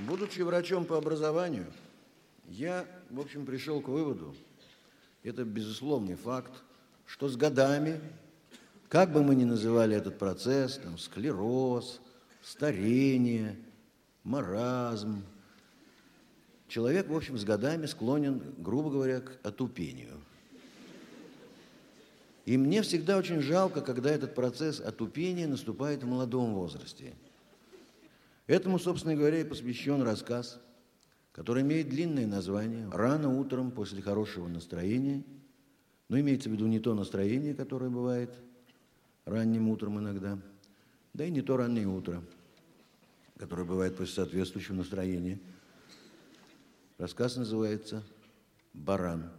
Будучи врачом по образованию, я, в общем, пришел к выводу, это безусловный факт, что с годами, как бы мы ни называли этот процесс, там, склероз, старение, маразм, человек, в общем, с годами склонен, грубо говоря, к отупению. И мне всегда очень жалко, когда этот процесс отупения наступает в молодом возрасте – Этому, собственно говоря, и посвящен рассказ, который имеет длинное название «Рано утром после хорошего настроения», но имеется в виду не то настроение, которое бывает ранним утром иногда, да и не то раннее утро, которое бывает после соответствующего настроения. Рассказ называется «Баран».